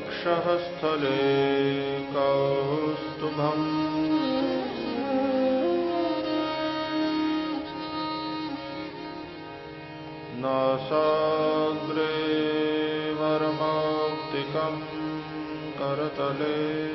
वक्षः स्थले कौस्तुभम् नासाग्रे वरमौक्तिकं करतले।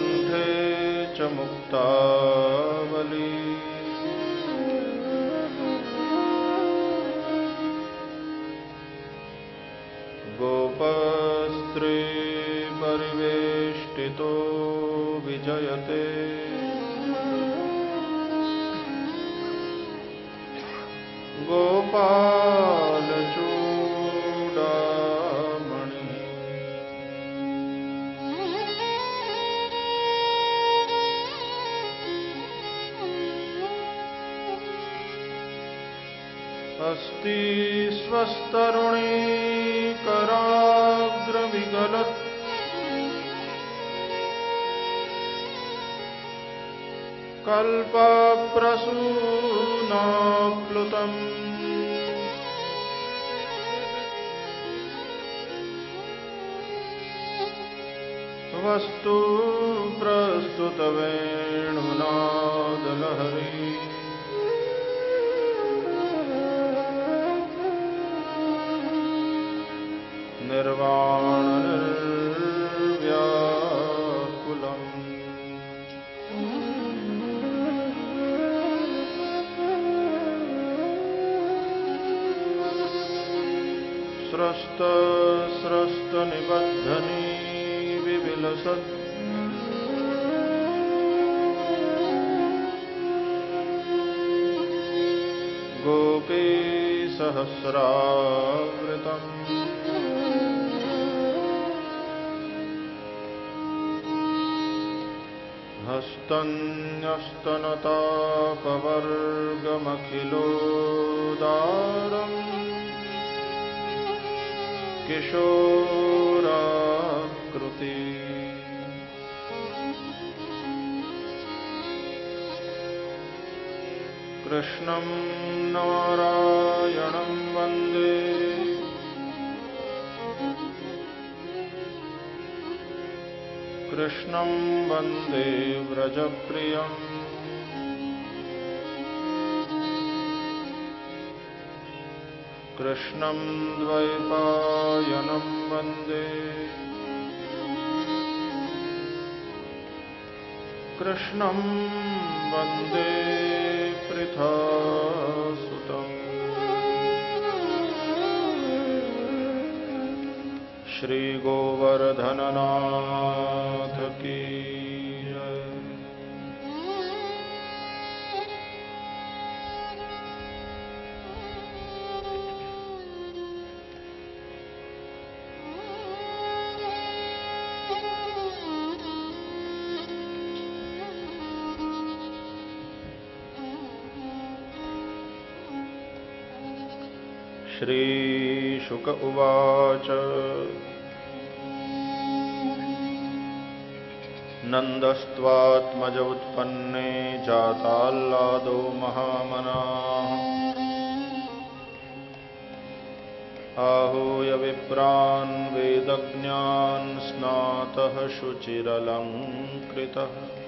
कण्ठे च मुक्तावली गोपस्त्री परिवेष्टितो विजयते। स्वस्तरुणी कराग्रविगलत् कल्पप्रसूनाप्लुतम्। वस्तु प्रस्तुतवेणुनादलहरी निर्वाणनिर्व्याकुलम् स्रस्त स्रस्तनिबद्धनी विविलसत्। गोपी सहस्रावृतम्। हस्तन्यस्तनतापवर्गमखिलोदारम् किशोराकृति। कृष्णं नारायणं वंदे कृष्णं वंदे व्रजप्रियम् कृष्णं द्वैपायनं वंदे कृष्णं वंदे पृथासुतम् श्रीगोवर्धननाथ की। श्रीशुक उवाच। नन्दस्त्वात्मज उत्पन्ने जाताल्लादो महामनाः। आहूय विप्रान् वेदज्ञान् शुचिरलङ्कृतः।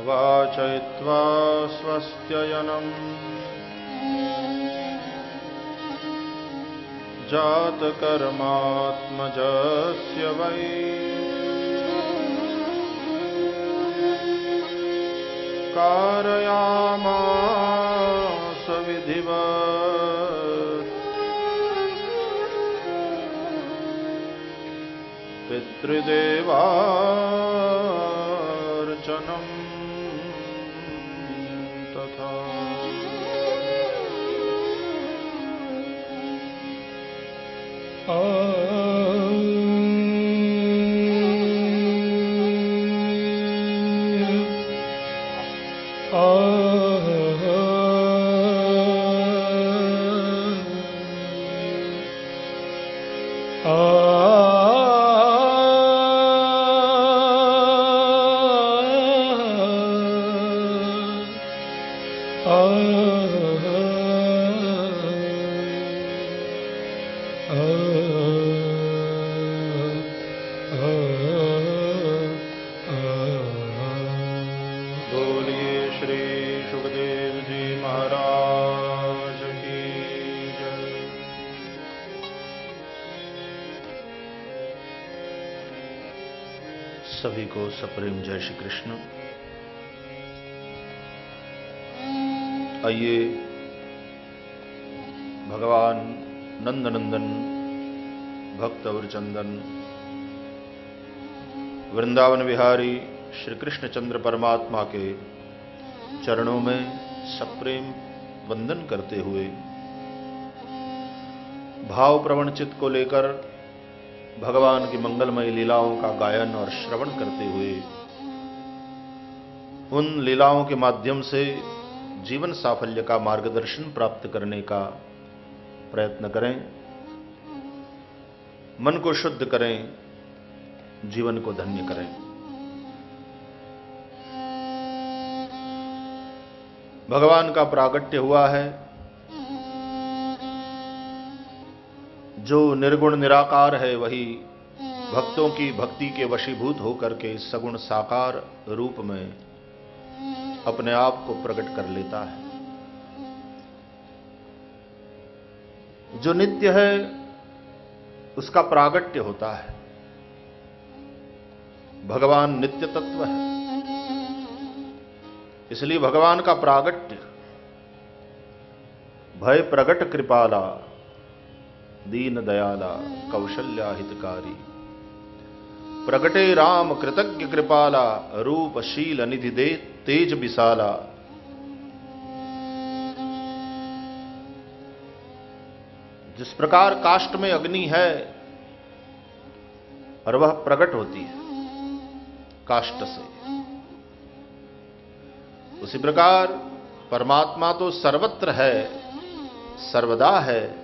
वाचयित्वा स्वस्त्ययनम् जातकर्मात्मजस्य वै। कारयामास विधिवत्। पितृदेवार्चनम्। Oh. सप्रेम जय श्री कृष्ण। आइए भगवान नंदनंदन भक्त और चंदन वृंदावन विहारी श्री कृष्ण चंद्र परमात्मा के चरणों में सप्रेम वंदन करते हुए भाव प्रवण चित्त को लेकर भगवान की मंगलमय लीलाओं का गायन और श्रवण करते हुए, उन लीलाओं के माध्यम से जीवन साफल्य का मार्गदर्शन प्राप्त करने का प्रयत्न करें, मन को शुद्ध करें, जीवन को धन्य करें। भगवान का प्रागट्य हुआ है। जो निर्गुण निराकार है वही भक्तों की भक्ति के वशीभूत होकर के सगुण साकार रूप में अपने आप को प्रकट कर लेता है। जो नित्य है उसका प्रागट्य होता है। भगवान नित्य तत्व है। इसलिए भगवान का प्रागट्य भय प्रगट कृपाला दीन दयाला कौशल्या हितकारी प्रगटे राम कृतज्ञ कृपाला रूप शील निधि दे, तेज विशाला जिस प्रकार काष्ट में अग्नि है, और वह प्रकट होती है काष्ट से। उसी प्रकार परमात्मा तो सर्वत्र है, सर्वदा है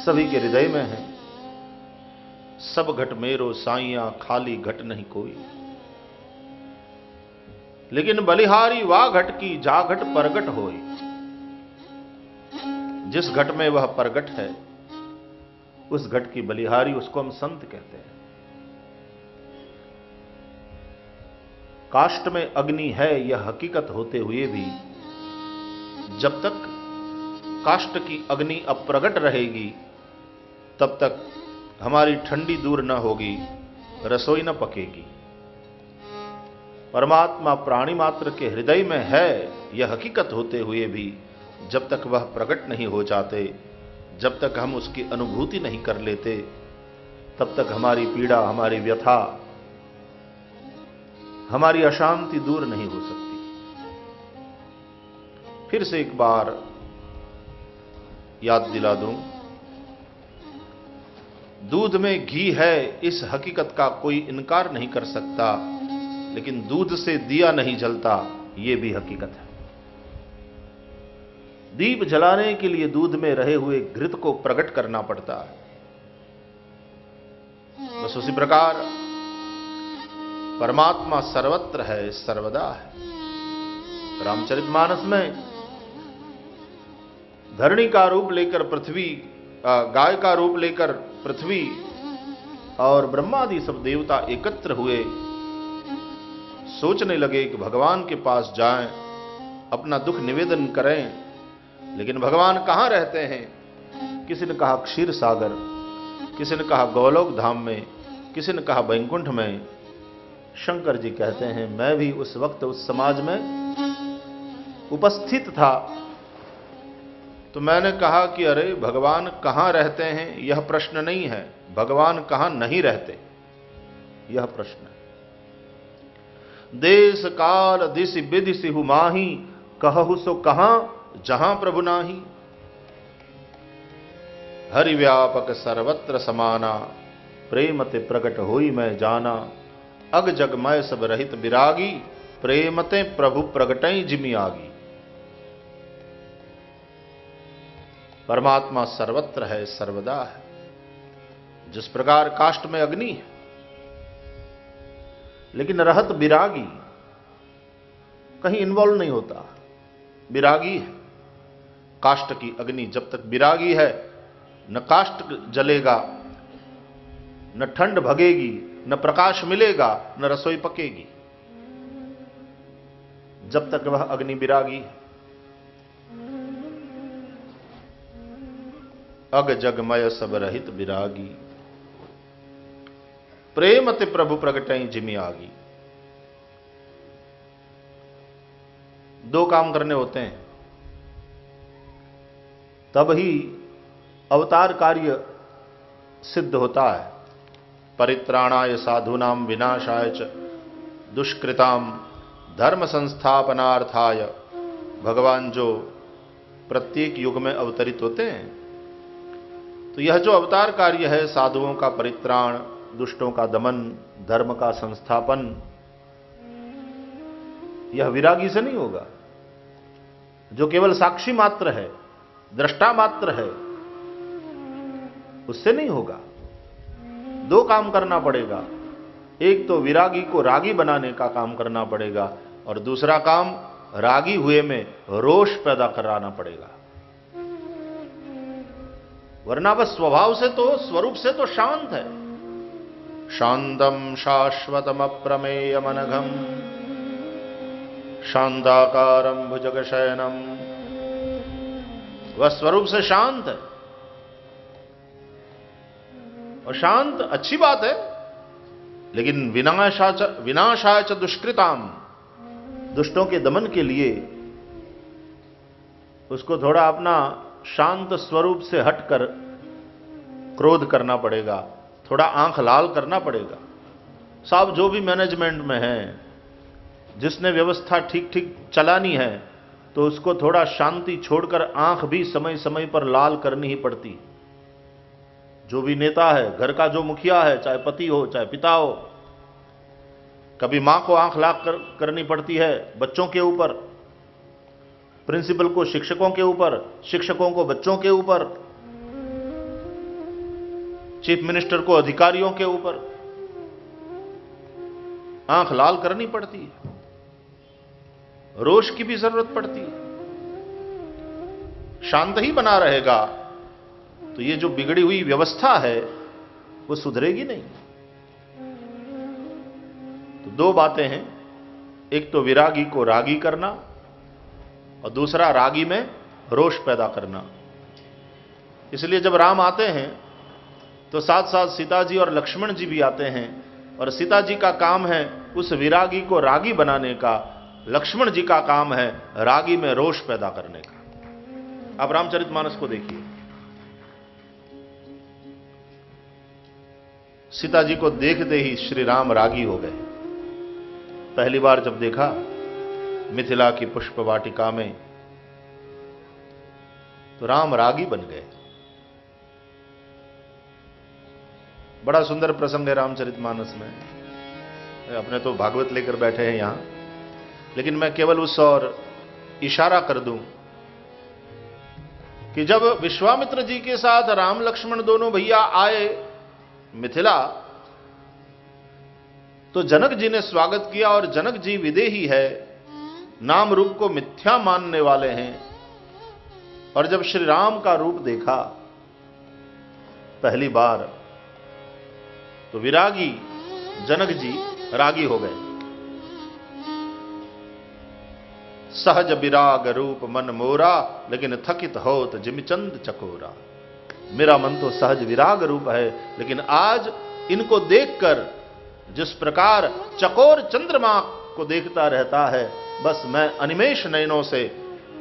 सभी के हृदय में है। सब घट मेरो, साइया, खाली घट नहीं कोई। लेकिन बलिहारी वा घट की जा घट परगट जिस घट में वह प्रगट है, उस घट की बलिहारी उसको हम संत कहते हैं। काष्ट में अग्नि है, यह हकीकत होते हुए भी जब तक काष्ट की अग्नि अप्रगट रहेगी, तब तक हमारी ठंडी दूर न होगी, रसोई न पकेगी। परमात्मा प्राणी मात्र के हृदय में है, यह हकीकत होते हुए भी जब तक वह प्रकट नहीं हो जाते, जब तक हम उसकी अनुभूति नहीं कर लेते, तब तक हमारी पीड़ा, हमारी व्यथा, हमारी अशांति दूर नहीं हो सकती। फिर से एक बार याद दिला दूँ। दूध में घी है, इस हकीकत का कोई इनकार नहीं कर सकता, लेकिन दूध से दिया नहीं जलता यह भी हकीकत है। दीप जलाने के लिए दूध में रहे हुए घृत को प्रकट करना पड़ता है। बस उसी प्रकार, परमात्मा सर्वत्र है, सर्वदा है। रामचरितमानस में धरणी का रूप लेकर पृथ्वी गाय का रूप लेकर पृथ्वी और ब्रह्मादि सब देवता एकत्र हुए। सोचने लगे कि भगवान के पास जाएँ, अपना दुख निवेदन करें। लेकिन भगवान कहाँ रहते हैं? किसी ने कहा क्षीर सागर, किसी ने कहा गौलोक धाम में, किसी ने कहा बैकुंठ में। शंकर जी कहते हैं, मैं भी उस वक्त उस समाज में उपस्थित था। तो मैंने कहा कि अरे, भगवान कहाँ रहते हैं? यह प्रश्न नहीं है। भगवान कहाँ नहीं रहते? यह प्रश्न है। देश, काल, दिश विधि सिहु माही, कहु सो कहाँ, जहाँ प्रभु नाही। हरि व्यापक सर्वत्र समाना प्रेमते प्रकट होई मैं जाना। अग जग मैं सब रहित विरागी प्रेमते प्रभु प्रगटई जिमी आगी। परमात्मा सर्वत्र है, सर्वदा है। जिस प्रकार काष्ट में अग्नि है, लेकिन रहत विरागी कहीं इन्वॉल्व नहीं होता। विरागी है। काष्ट की अग्नि जब तक विरागी है, न काष्ट जलेगा, न ठंड भगेगी, न प्रकाश मिलेगा, न रसोई पकेगी। जब तक वह अग्नि विरागी है। अग जगमय सब रहित विरागी प्रेमते प्रभु प्रगटई जिमी आगी। दो काम करने होते हैं। तब ही अवतार कार्य सिद्ध होता है। परित्राणाय साधुनाम विनाशाय च दुष्कृताम धर्म संस्थापनार्थाय भगवान जो प्रत्येक युग में अवतरित होते हैं तो यह जो अवतार कार्य है, साधुओं का परित्राण, दुष्टों का दमन, धर्म का संस्थापन, यह विरागी से नहीं होगा। जो केवल साक्षी मात्र है, दृष्टा मात्र है, उससे नहीं होगा। दो काम करना पड़ेगा। एक तो विरागी को रागी बनाने का काम करना पड़ेगा और दूसरा काम रागी हुए में रोष पैदा कराना पड़ेगा। वरना वह स्वभाव से तो स्वरूप से तो शांत है। शांतम शाश्वतम अप्रमेय मनघम शांताकारम भुजग शयनम वह स्वरूप से शांत है। और शांत अच्छी बात है, लेकिन विनाशाच विनाशाच दुष्कृताम, दुष्टों के दमन के लिए उसको थोड़ा अपना शांत स्वरूप से हटकर क्रोध करना पड़ेगा थोड़ा आँख लाल करना पड़ेगा। साहब जो भी मैनेजमेंट में है जिसने व्यवस्था ठीक ठीक चलानी है तो उसको थोड़ा शांति छोड़कर आँख भी समय समय पर लाल करनी ही पड़ती। जो भी नेता है घर का जो मुखिया है चाहे पति हो चाहे पिता हो कभी माँ को आँख लाख कर, करनी पड़ती है बच्चों के ऊपर। प्रिंसिपल को शिक्षकों के ऊपर, शिक्षकों को बच्चों के ऊपर, चीफ मिनिस्टर को अधिकारियों के ऊपर। आँख लाल करनी पड़ती है। रोष की भी ज़रूरत पड़ती है। शांत ही बना रहेगा। तो ये जो बिगड़ी हुई व्यवस्था है, वो सुधरेगी नहीं। तो दो बातें हैं। एक तो विरागी को रागी करना और दूसरा, रागी में रोष पैदा करना। इसलिए जब राम आते हैं तो साथ साथ सीता जी और लक्ष्मण जी भी आते हैं, और सीता जी का काम है उस विरागी को रागी बनाने का, लक्ष्मण जी का काम है रागी में रोष पैदा करने का। अब रामचरितमानस को देखिए। सीता जी को देखते ही श्री राम रागी हो गए। पहली बार जब देखा मिथिला की पुष्प वाटिका में तो राम रागी बन गए। बड़ा सुंदर प्रसंग है रामचरितमानस में। अपने तो भागवत लेकर बैठे हैं यहाँ। लेकिन मैं केवल उस और इशारा कर दूँ कि जब विश्वामित्र जी के साथ राम लक्ष्मण दोनों भैया आए मिथिला तो जनक जी ने स्वागत किया और जनक जी विदेही है। नाम रूप को मिथ्या मानने वाले हैं। और जब श्री राम का रूप देखा पहली बार तो विरागी, जनक जी रागी हो गए। सहज विराग रूप मन मोरा, लेकिन थकित हो तो जिमचंद चकोरा। मेरा मन तो सहज विराग रूप है, लेकिन आज इनको देखकर जिस प्रकार चकोर चंद्रमा को देखता रहता है बस मैं अनिमेश नयनों से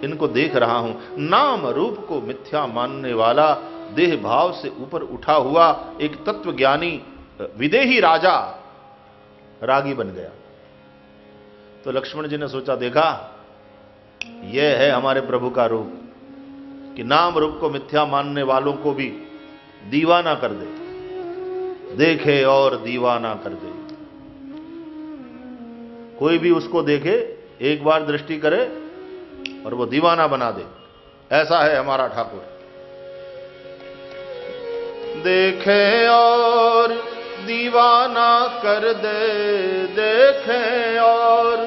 इनको देख रहा हूँ। नाम रूप को मिथ्या मानने वाला देह भाव से ऊपर उठा हुआ एक तत्व ज्ञानी विदेही राजा रागी बन गया। तो लक्ष्मण जी ने सोचा, देखा यह है हमारे प्रभु का रूप, कि नाम रूप को मिथ्या मानने वालों को भी दीवाना कर दे। देखे और दीवाना कर दे। कोई भी उसको देखे एक बार दृष्टि करे और वो दीवाना बना दे। ऐसा है हमारा ठाकुर। देखे और दीवाना कर दे, देखे और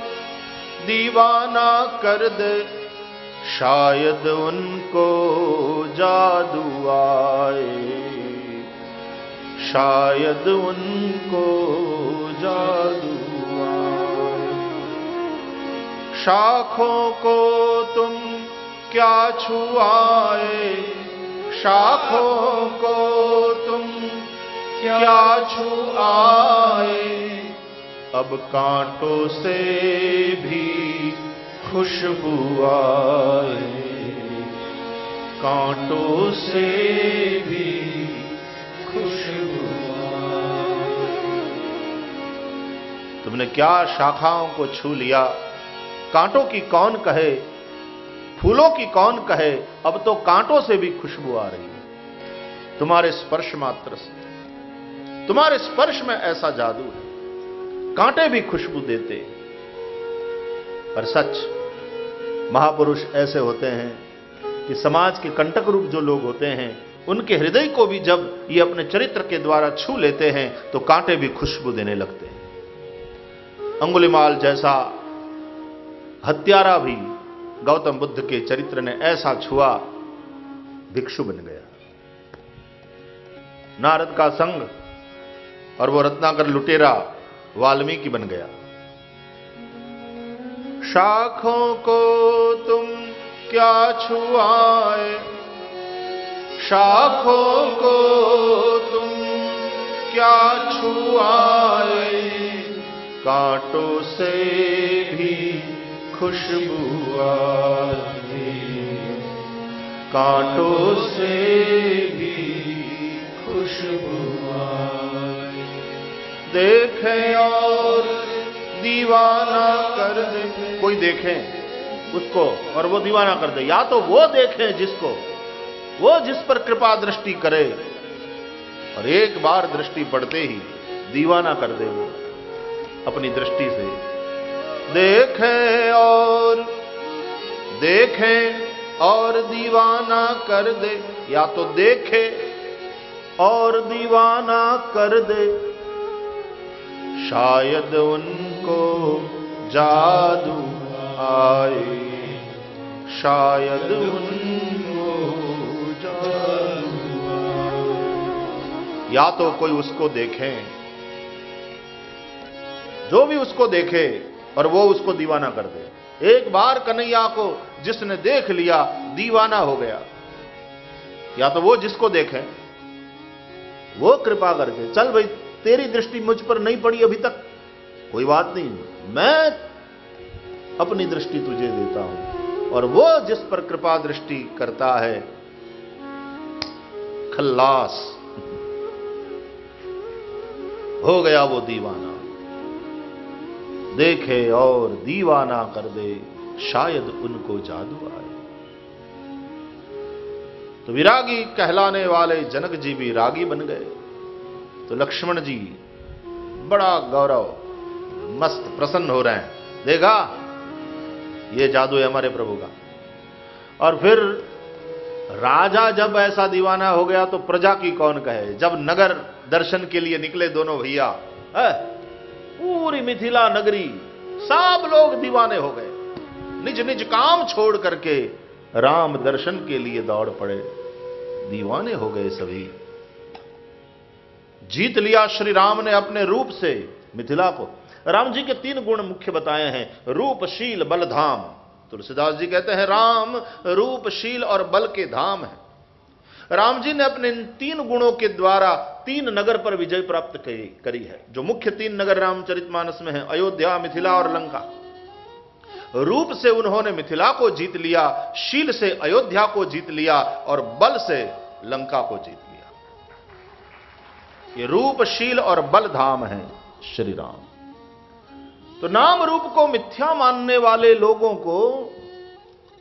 दीवाना कर दे। शायद उनको जादू आए। शायद उनको जादू शाखों को तुम क्या छुआए? शाखों को तुम क्या छुआए? अब कांटों से भी खुशबू आए। कांटों से भी खुशबू तुमने क्या शाखाओं को छू लिया? कांटों की कौन कहे, फूलों की कौन कहे, अब तो कांटों से भी खुशबू आ रही है। तुम्हारे स्पर्श मात्र से। तुम्हारे स्पर्श में ऐसा जादू है। कांटे भी खुशबू देते पर सच, महापुरुष ऐसे होते हैं कि समाज के कंटक रूप जो लोग होते हैं, उनके हृदय को भी जब ये अपने चरित्र के द्वारा छू लेते हैं तो कांटे भी खुशबू देने लगते हैं। अंगुलिमाल जैसा हत्यारा भी गौतम बुद्ध के चरित्र ने ऐसा छुआ, भिक्षु बन गया। नारद का संग और वो रत्नाकर लुटेरा वाल्मीकि बन गया। शाखों को तुम क्या छुआए? शाखों को तुम क्या छुआए? कांटों से खुशबू आए कांटों से भी खुशबू देखे और दीवाना कर दे। कोई देखे उसको और वो दीवाना कर दे। या तो वो देखे जिसको, वो जिस पर कृपा दृष्टि करे और एक बार दृष्टि पड़ते ही दीवाना कर दे वो अपनी दृष्टि से। देखे और देखें और दीवाना कर दे, या तो देखे और दीवाना कर दे। शायद उनको जादू आए, शायद उनको जादू या तो कोई उसको देखे, जो भी उसको देखे और वो उसको दीवाना कर दे। एक बार कन्हैया को जिसने देख लिया, दीवाना हो गया। या तो वो जिसको देखे, वो कृपा करके, चल भाई, तेरी दृष्टि मुझ पर नहीं पड़ी अभी तक। कोई बात नहीं, मैं अपनी दृष्टि तुझे देता हूँ। और वो जिस पर कृपा दृष्टि करता है, खल्लास, हो गया वो दीवाना। देखे और दीवाना कर दे, शायद उनको जादू आए। तो विरागी कहलाने वाले जनक जी भी रागी बन गए। तो लक्ष्मण जी बड़ा गौरव, मस्त प्रसन्न हो रहे हैं। देखा, ये जादू है हमारे प्रभु का। और फिर राजा जब ऐसा दीवाना हो गया तो प्रजा की कौन कहे? जब नगर दर्शन के लिए निकले दोनों भैया पूरी मिथिला नगरी, सब लोग दीवाने हो गए। निज निज काम छोड़ करके राम दर्शन के लिए दौड़ पड़े। दीवाने हो गए सभी। जीत लिया श्री राम ने अपने रूप से मिथिला को। राम जी के तीन गुण मुख्य बताए हैं, रूपशील बल धाम तुलसीदास जी कहते हैं, राम रूपशील और बल के धाम है। राम जी ने अपने इन तीन गुणों के द्वारा तीन नगर पर विजय प्राप्त करी है, जो मुख्य तीन नगर रामचरितमानस में है, अयोध्या, मिथिला और लंका। रूप से उन्होंने मिथिला को जीत लिया, शील से अयोध्या को जीत लिया और बल से लंका को जीत लिया। ये रूप, शील और बल धाम है, श्री राम। तो नाम रूप को मिथ्या मानने वाले लोगों को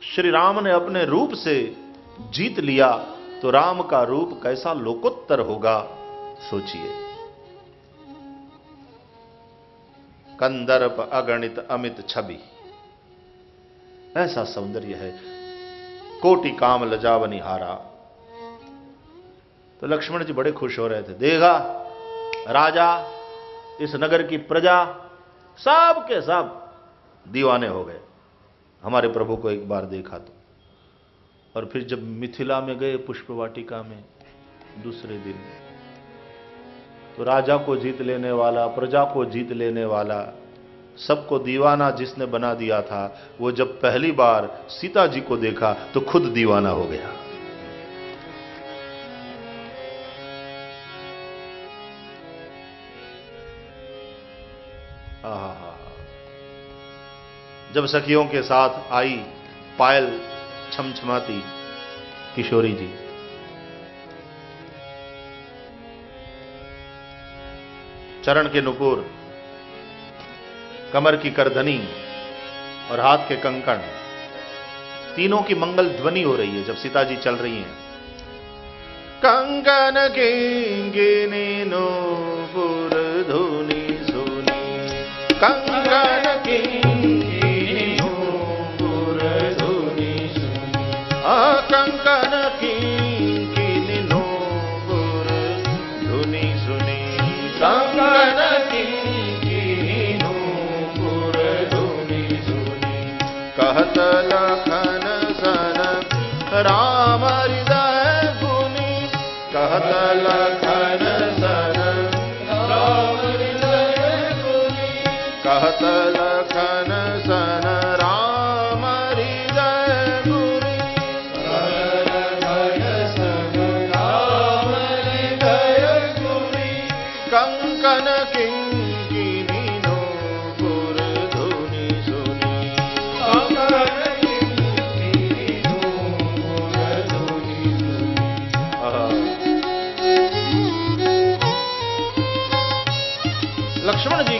श्री राम ने अपने रूप से जीत लिया तो राम का रूप कैसा लोकोत्तर होगा? सोचिए। कंदर्प अगणित अमित छवि। ऐसा सौंदर्य है। कोटि काम लजावनी हारा। तो लक्ष्मण जी बड़े खुश हो रहे थे। देगा राजा, इस नगर की प्रजा, सब के सब दीवाने हो गए। हमारे प्रभु को एक बार देखा तो। और फिर जब मिथिला में गए पुष्प वाटिका में, दूसरे दिन तो राजा को जीत लेने वाला, प्रजा को जीत लेने वाला, सबको दीवाना जिसने बना दिया था, वो जब पहली बार सीता जी को देखा तो खुद दीवाना हो गया। जब सखियों के साथ आई, पायल छमछमाती किशोरी जी चरण के नुपुर, कमर की करधनी और हाथ के कंकण। तीनों की मंगल ध्वनि हो रही है जब सीता जी चल रही हैं। कंकन किंगिनी नूपुर, धुनी सुनी। कंकन किंगिनी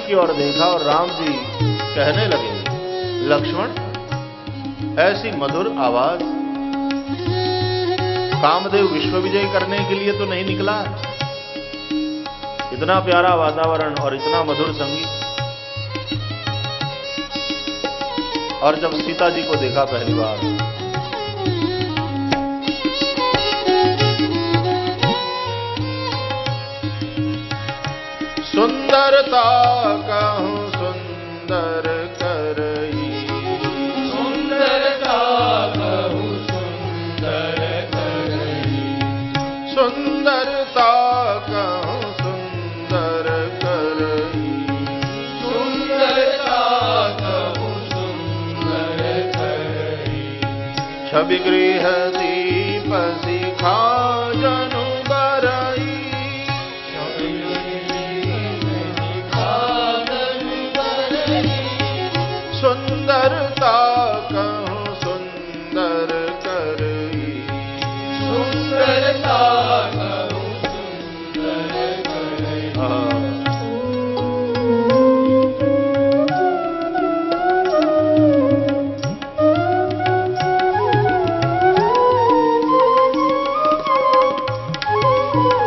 की ओर देखा और राम जी कहने लगे, लक्ष्मण, ऐसी मधुर आवाज़ कामदेव विश्व विजय करने के लिए तो नहीं निकला। इतना प्यारा वातावरण और इतना मधुर संगीत। और जब सीता जी को देखा पहली बार, सुंदरता सुंदरता कहूँ सुंदर कर। सुंदरता कहूँ सुंदर छवि गृह तात जनक